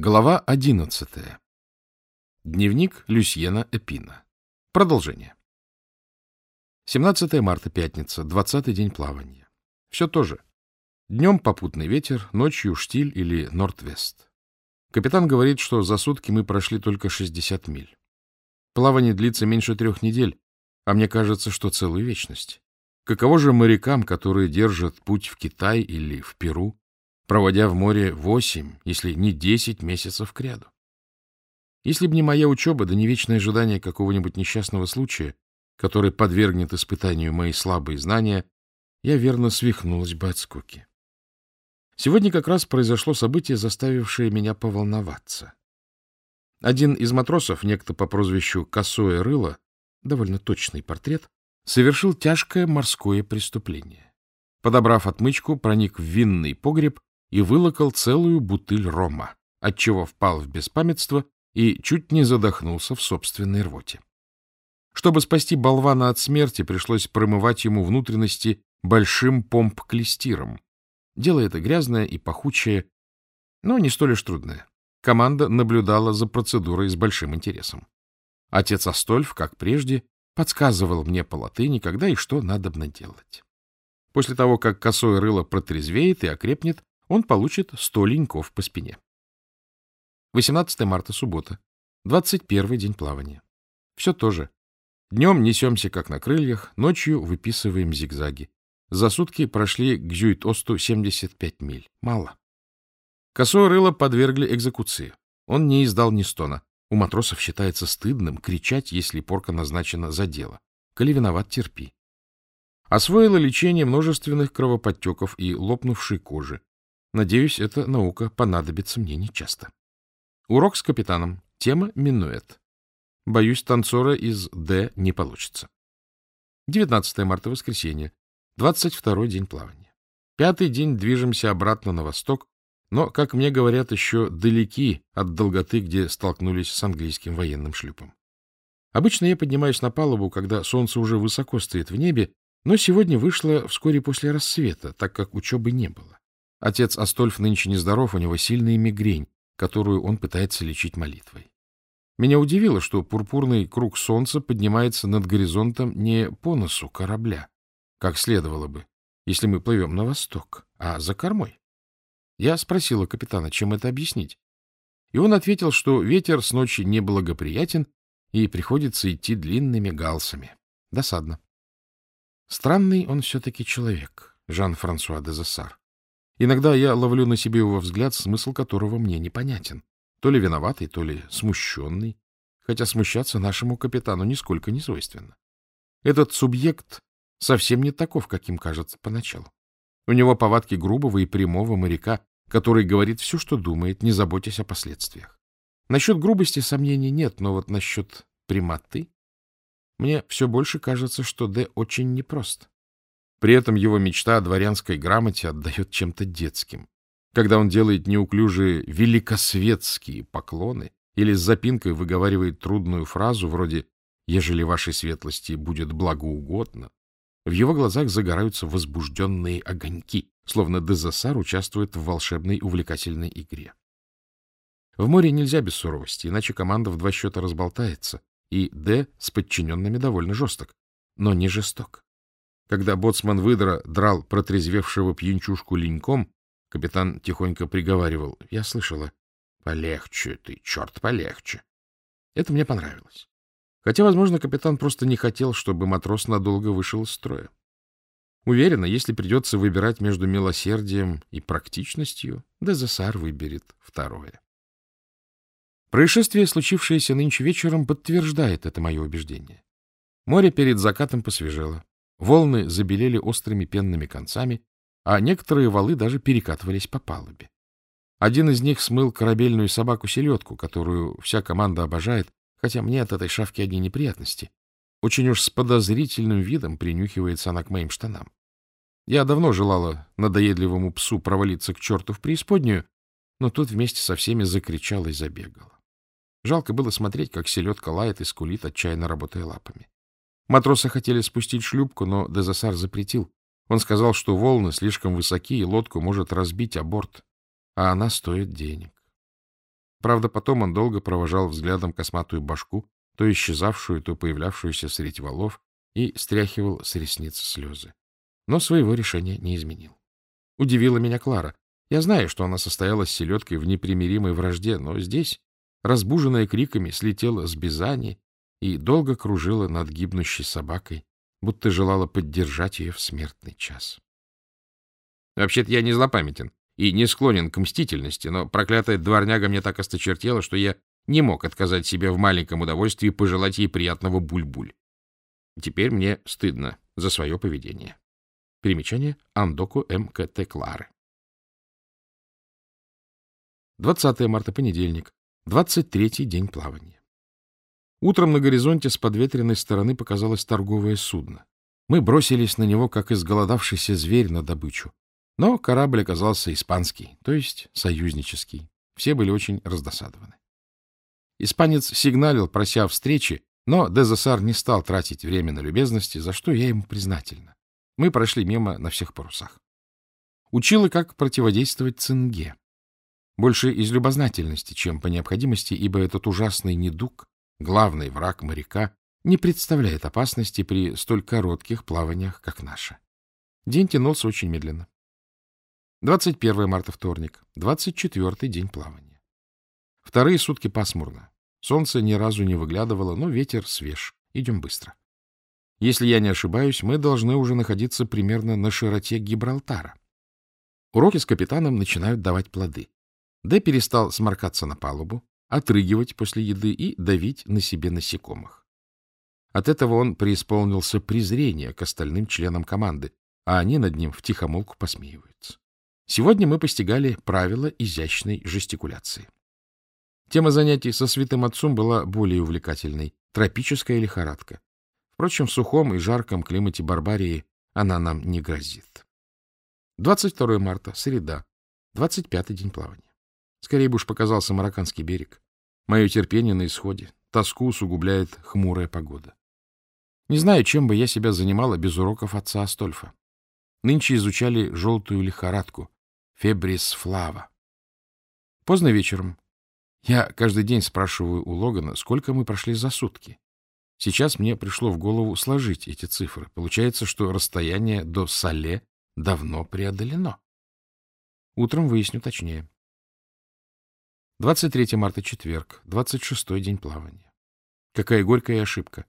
Глава одиннадцатая. Дневник Люсьена Эпина. Продолжение. 17 марта, пятница, 20 день плавания. Все то же. Днем попутный ветер, ночью штиль или норд-вест. Капитан говорит, что за сутки мы прошли только 60 миль. Плавание длится меньше трех недель, а мне кажется, что целую вечность. Каково же морякам, которые держат путь в Китай или в Перу, проводя в море восемь, если не десять месяцев кряду. Если бы не моя учеба, да не вечное ожидание какого-нибудь несчастного случая, который подвергнет испытанию мои слабые знания, я верно свихнулась бы от скуки. Сегодня как раз произошло событие, заставившее меня поволноваться. Один из матросов, некто по прозвищу Косое Рыло, довольно точный портрет, совершил тяжкое морское преступление. Подобрав отмычку, проник в винный погреб и вылокал целую бутыль рома, отчего впал в беспамятство и чуть не задохнулся в собственной рвоте. Чтобы спасти болвана от смерти, пришлось промывать ему внутренности большим помп-клестиром. Дело это грязное и пахучее, но не столь уж трудное. Команда наблюдала за процедурой с большим интересом. Отец Астольф, как прежде, подсказывал мне по латыни, когда и что надо делать. После того, как косое рыло протрезвеет и окрепнет, он получит 100 леньков по спине. 18 марта, суббота. 21 день плавания. Все то же. Днем несемся, как на крыльях, ночью выписываем зигзаги. За сутки прошли к Зюит-Осту 75 миль. Мало. Косое рыло подвергли экзекуции. Он не издал ни стона. У матросов считается стыдным кричать, если порка назначена за дело. Коли виноват, терпи. Освоила лечение множественных кровоподтеков и лопнувшей кожи. Надеюсь, эта наука понадобится мне нечасто. Урок с капитаном. Тема «Минуэт». Боюсь, танцора из «Д» не получится. 19 марта, воскресенье. 22 день плавания. Пятый день движемся обратно на восток, но, как мне говорят, еще далеки от долготы, где столкнулись с английским военным шлюпом. Обычно я поднимаюсь на палубу, когда солнце уже высоко стоит в небе, но сегодня вышло вскоре после рассвета, так как учебы не было. Отец Астольф нынче нездоров, у него сильная мигрень, которую он пытается лечить молитвой. Меня удивило, что пурпурный круг солнца поднимается над горизонтом не по носу корабля, как следовало бы, если мы плывем на восток, а за кормой. Я спросила капитана, чем это объяснить. И он ответил, что ветер с ночи неблагоприятен и приходится идти длинными галсами. Досадно. Странный он все-таки человек, Жан-Франсуа де Зассар. Иногда я ловлю на себе его взгляд, смысл которого мне непонятен. То ли виноватый, то ли смущенный. Хотя смущаться нашему капитану нисколько не свойственно. Этот субъект совсем не таков, каким кажется поначалу. У него повадки грубого и прямого моряка, который говорит все, что думает, не заботясь о последствиях. Насчет грубости сомнений нет, но вот насчет прямоты... Мне все больше кажется, что Д очень непрост. При этом его мечта о дворянской грамоте отдает чем-то детским. Когда он делает неуклюжие великосветские поклоны или с запинкой выговаривает трудную фразу вроде «Ежели вашей светлости будет благоугодно», в его глазах загораются возбужденные огоньки, словно Дезасар участвует в волшебной увлекательной игре. В море нельзя без суровости, иначе команда в два счета разболтается, и Д с подчиненными довольно жесток, но не жесток. Когда боцман выдра драл протрезвевшего пьянчушку леньком, капитан тихонько приговаривал. Я слышала. Полегче ты, черт, полегче. Это мне понравилось. Хотя, возможно, капитан просто не хотел, чтобы матрос надолго вышел из строя. Уверена, если придется выбирать между милосердием и практичностью, Дезессар выберет второе. Происшествие, случившееся нынче вечером, подтверждает это мое убеждение. Море перед закатом посвежело. Волны забелели острыми пенными концами, а некоторые валы даже перекатывались по палубе. Один из них смыл корабельную собаку-селедку, которую вся команда обожает, хотя мне от этой шавки одни неприятности. Очень уж с подозрительным видом принюхивается она к моим штанам. Я давно желала надоедливому псу провалиться к черту в преисподнюю, но тут вместе со всеми закричала и забегала. Жалко было смотреть, как селедка лает и скулит, отчаянно работая лапами. Матросы хотели спустить шлюпку, но Дезасар запретил. Он сказал, что волны слишком высоки, и лодку может разбить о борт, а она стоит денег. Правда, потом он долго провожал взглядом косматую башку, то исчезавшую, то появлявшуюся средь валов, и стряхивал с ресниц слезы. Но своего решения не изменил. Удивила меня Клара. Я знаю, что она состояла с селедкой в непримиримой вражде, но здесь, разбуженная криками, слетела с Бизани и долго кружила над гибнущей собакой, будто желала поддержать ее в смертный час. Вообще-то я не злопамятен и не склонен к мстительности, но проклятая дворняга мне так осточертела, что я не мог отказать себе в маленьком удовольствии пожелать ей приятного буль-буль. Теперь мне стыдно за свое поведение. Примечание Андоку МКТ Клары. 20 марта, понедельник, 23-й день плавания. Утром на горизонте с подветренной стороны показалось торговое судно. Мы бросились на него, как изголодавшийся зверь на добычу. Но корабль оказался испанский, то есть союзнический. Все были очень раздосадованы. Испанец сигналил, прося встречи, но Дезасар не стал тратить время на любезности, за что я ему признательна. Мы прошли мимо на всех парусах. Учила, как противодействовать цинге. Больше из любознательности, чем по необходимости, ибо этот ужасный недуг, главный враг моряка, не представляет опасности при столь коротких плаваниях, как наше. День тянулся очень медленно. 21 марта вторник, 24 день плавания. Вторые сутки пасмурно. Солнце ни разу не выглядывало, но ветер свеж. Идем быстро. Если я не ошибаюсь, мы должны уже находиться примерно на широте Гибралтара. Уроки с капитаном начинают давать плоды. Д перестал сморкаться на палубу, отрыгивать после еды и давить на себе насекомых. От этого он преисполнился презрения к остальным членам команды, а они над ним втихомолку посмеиваются. Сегодня мы постигали правила изящной жестикуляции. Тема занятий со святым отцом была более увлекательной — тропическая лихорадка. Впрочем, в сухом и жарком климате Барбарии она нам не грозит. 22 марта, среда, 25-й день плавания. Скорее бы уж показался марокканский берег. Мое терпение на исходе. Тоску усугубляет хмурая погода. Не знаю, чем бы я себя занимала без уроков отца Астольфа. Нынче изучали желтую лихорадку, Фебрис Флава. Поздно вечером. Я каждый день спрашиваю у Логана, сколько мы прошли за сутки. Сейчас мне пришло в голову сложить эти цифры. Получается, что расстояние до Сале давно преодолено. Утром выясню точнее. 23 марта, четверг, 26-й день плавания. Какая горькая ошибка.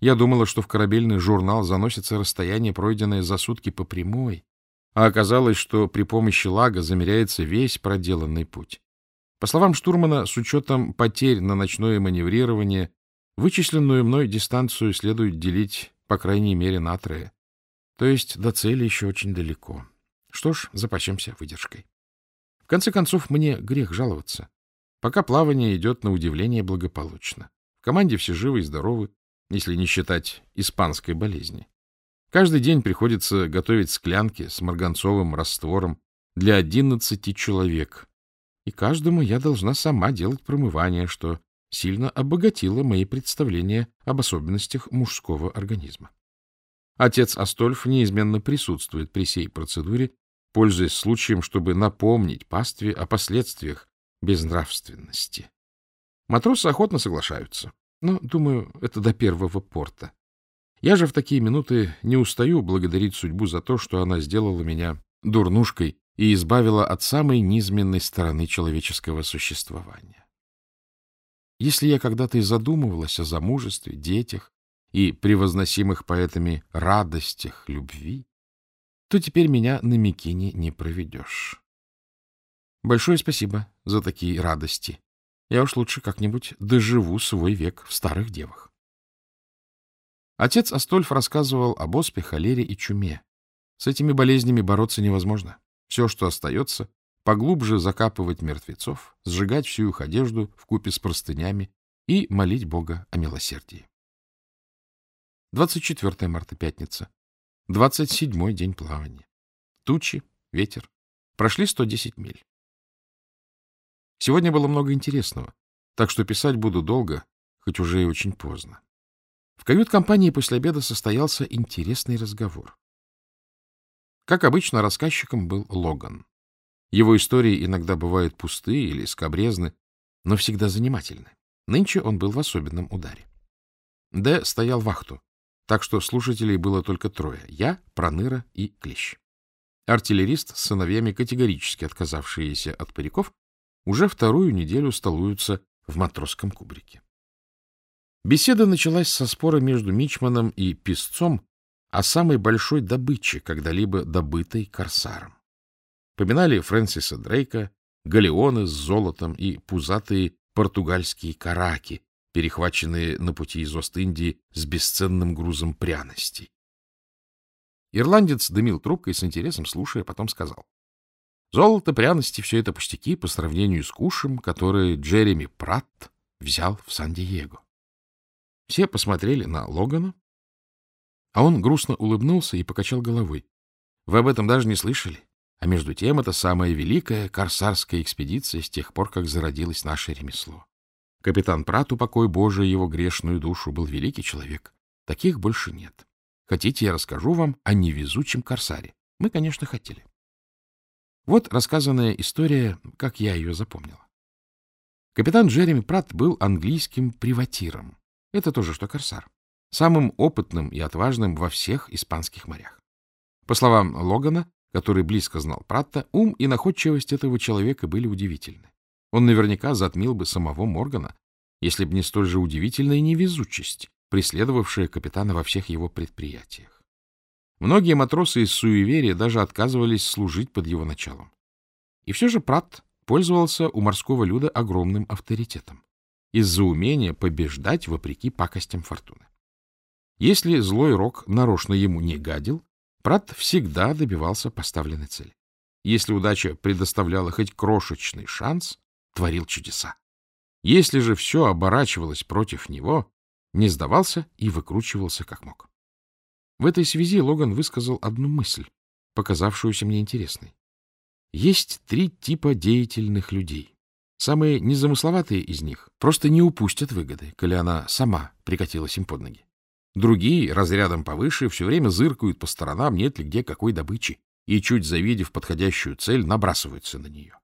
Я думала, что в корабельный журнал заносится расстояние, пройденное за сутки по прямой, а оказалось, что при помощи лага замеряется весь проделанный путь. По словам штурмана, с учетом потерь на ночное маневрирование, вычисленную мной дистанцию следует делить по крайней мере на трое. То есть до цели еще очень далеко. Что ж, запасемся выдержкой. В конце концов, мне грех жаловаться. Пока плавание идет на удивление благополучно. В команде все живы и здоровы, если не считать испанской болезни. Каждый день приходится готовить склянки с марганцовым раствором для одиннадцати человек. И каждому я должна сама делать промывание, что сильно обогатило мои представления об особенностях мужского организма. Отец Астольф неизменно присутствует при сей процедуре, пользуясь случаем, чтобы напомнить пастве о последствиях безнравственности. Матросы охотно соглашаются, но, думаю, это до первого порта. Я же в такие минуты не устаю благодарить судьбу за то, что она сделала меня дурнушкой и избавила от самой низменной стороны человеческого существования. Если я когда-то и задумывалась о замужестве, детях и превозносимых поэтами радостях любви, то теперь меня на Микине не проведешь. Большое спасибо за такие радости. Я уж лучше как-нибудь доживу свой век в старых девах. Отец Астольф рассказывал об оспе, холере и чуме. С этими болезнями бороться невозможно. Все, что остается, поглубже закапывать мертвецов, сжигать всю их одежду в купе с простынями и молить Бога о милосердии. 24 марта, пятница. 27 день плавания. Тучи, ветер. Прошли 110 миль. Сегодня было много интересного, так что писать буду долго, хоть уже и очень поздно. В кают-компании после обеда состоялся интересный разговор. Как обычно, рассказчиком был Логан. Его истории иногда бывают пустые или скобрезны, но всегда занимательны. Нынче он был в особенном ударе. Д стоял вахту, так что слушателей было только трое — я, Проныра и Клещ. Артиллерист с сыновьями, категорически отказавшиеся от париков, уже вторую неделю столуются в матросском кубрике. Беседа началась со спора между Мичманом и Песцом о самой большой добыче, когда-либо добытой корсаром. Поминали Фрэнсиса Дрейка, галеоны с золотом и пузатые португальские караки, перехваченные на пути из Ост-Индии с бесценным грузом пряностей. Ирландец дымил трубкой с интересом, слушая, потом сказал. Золото, пряности — все это пустяки по сравнению с кушем, который Джереми Пратт взял в Сан-Диего. Все посмотрели на Логана, а он грустно улыбнулся и покачал головой. Вы об этом даже не слышали? А между тем, это самая великая корсарская экспедиция с тех пор, как зародилось наше ремесло. Капитан Прат, упокой Божий его грешную душу, был великий человек. Таких больше нет. Хотите, я расскажу вам о невезучем корсаре? Мы, конечно, хотели. Вот рассказанная история, как я ее запомнила. Капитан Джереми Пратт был английским приватиром. Это тоже что корсар. Самым опытным и отважным во всех испанских морях. По словам Логана, который близко знал Пратта, ум и находчивость этого человека были удивительны. Он наверняка затмил бы самого Моргана, если бы не столь же удивительная невезучесть, преследовавшая капитана во всех его предприятиях. Многие матросы из суеверия даже отказывались служить под его началом. И все же Пратт пользовался у морского люда огромным авторитетом из-за умения побеждать вопреки пакостям фортуны. Если злой рок нарочно ему не гадил, Прат всегда добивался поставленной цели. Если удача предоставляла хоть крошечный шанс, творил чудеса. Если же все оборачивалось против него, не сдавался и выкручивался как мог. В этой связи Логан высказал одну мысль, показавшуюся мне интересной. Есть три типа деятельных людей. Самые незамысловатые из них просто не упустят выгоды, коли она сама прикатилась им под ноги. Другие, разрядом повыше, все время зыркают по сторонам, нет ли где какой добычи, и, чуть завидев подходящую цель, набрасываются на нее.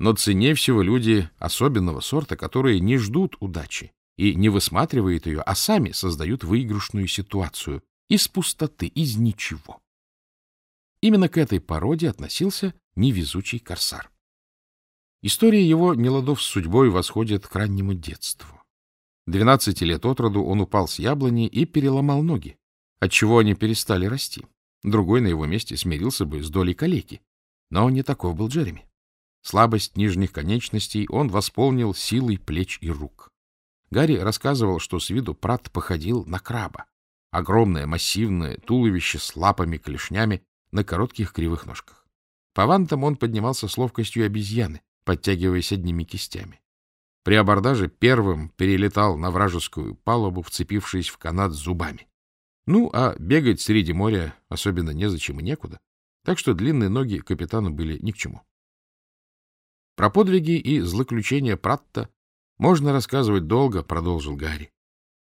Но цене всего люди особенного сорта, которые не ждут удачи и не высматривают ее, а сами создают выигрышную ситуацию из пустоты, из ничего. Именно к этой породе относился невезучий корсар. История его неладов с судьбой восходит к раннему детству. Двенадцати лет от роду он упал с яблони и переломал ноги, отчего они перестали расти. Другой на его месте смирился бы с долей калеки. Но не таков был Джереми. Слабость нижних конечностей он восполнил силой плеч и рук. Гарри рассказывал, что с виду Прат походил на краба. Огромное массивное туловище с лапами-клешнями на коротких кривых ножках. По вантам он поднимался с ловкостью обезьяны, подтягиваясь одними кистями. При абордаже первым перелетал на вражескую палубу, вцепившись в канат зубами. Ну, а бегать среди моря особенно незачем и некуда, так что длинные ноги капитану были ни к чему. Про подвиги и злоключения Пратта можно рассказывать долго, продолжил Гарри.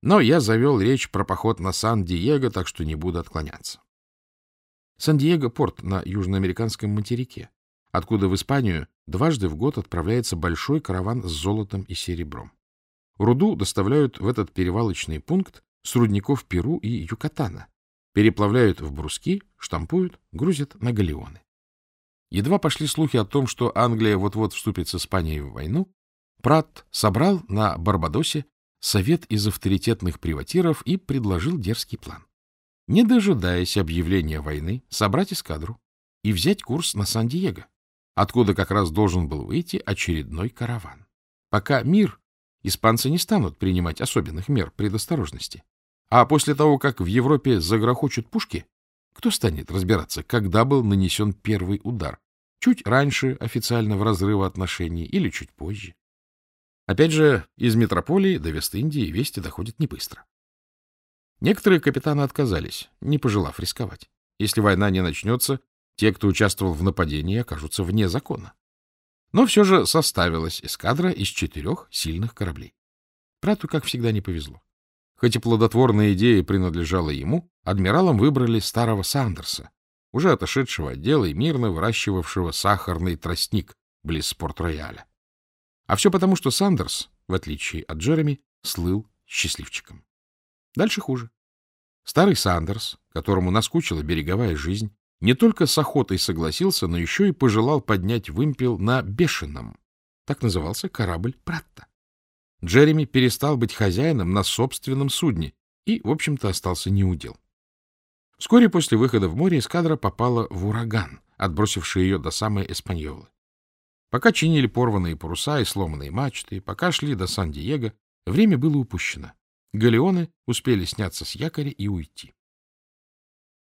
Но я завел речь про поход на Сан-Диего, так что не буду отклоняться. Сан-Диего — порт на южноамериканском материке, откуда в Испанию дважды в год отправляется большой караван с золотом и серебром. Руду доставляют в этот перевалочный пункт с рудников Перу и Юкатана, переплавляют в бруски, штампуют, грузят на галеоны. Едва пошли слухи о том, что Англия вот-вот вступит с Испанией в войну, Прат собрал на Барбадосе совет из авторитетных приватиров и предложил дерзкий план. Не дожидаясь объявления войны, собрать эскадру и взять курс на Сан-Диего, откуда как раз должен был выйти очередной караван. Пока мир, испанцы не станут принимать особенных мер предосторожности. А после того, как в Европе загрохочут пушки, кто станет разбираться, когда был нанесен первый удар? Чуть раньше официального разрыва отношений или чуть позже? Опять же, из метрополии до Вест-Индии вести доходят не быстро. Некоторые капитаны отказались, не пожелав рисковать. Если война не начнется, те, кто участвовал в нападении, окажутся вне закона. Но все же составилась эскадра из четырех сильных кораблей. Прату, как всегда, не повезло. Хоть и плодотворная идея принадлежала ему, адмиралом выбрали старого Сандерса, уже отошедшего от дела и мирно выращивавшего сахарный тростник близ Порт-Рояля. А все потому, что Сандерс, в отличие от Джереми, слыл счастливчиком. Дальше хуже. Старый Сандерс, которому наскучила береговая жизнь, не только с охотой согласился, но еще и пожелал поднять вымпел на Бешеном. Так назывался корабль Пратта. Джереми перестал быть хозяином на собственном судне и, в общем-то, остался неудел. Вскоре после выхода в море эскадра попала в ураган, отбросивший ее до самой Эспаньолы. Пока чинили порванные паруса и сломанные мачты, пока шли до Сан-Диего, время было упущено. Галеоны успели сняться с якоря и уйти.